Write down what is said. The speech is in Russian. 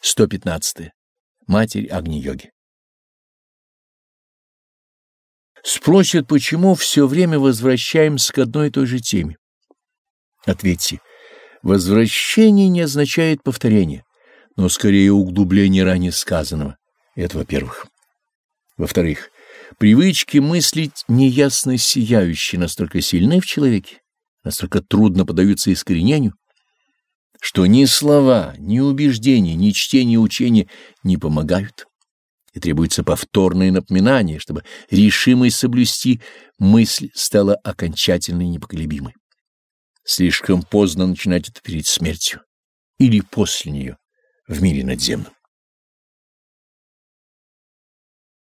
115. Матерь Агни-йоги. Спросят, почему все время возвращаемся к одной и той же теме. Ответьте, возвращение не означает повторение, но скорее углубление ранее сказанного. Это во-первых. Во-вторых, привычки мыслить неясно сияющие настолько сильны в человеке, настолько трудно подаются искоренению, что ни слова, ни убеждения, ни чтение учения не помогают, и требуется повторное напоминание, чтобы решимость соблюсти мысль стала окончательной и непоколебимой. Слишком поздно начинать это перед смертью или после нее в мире надземном.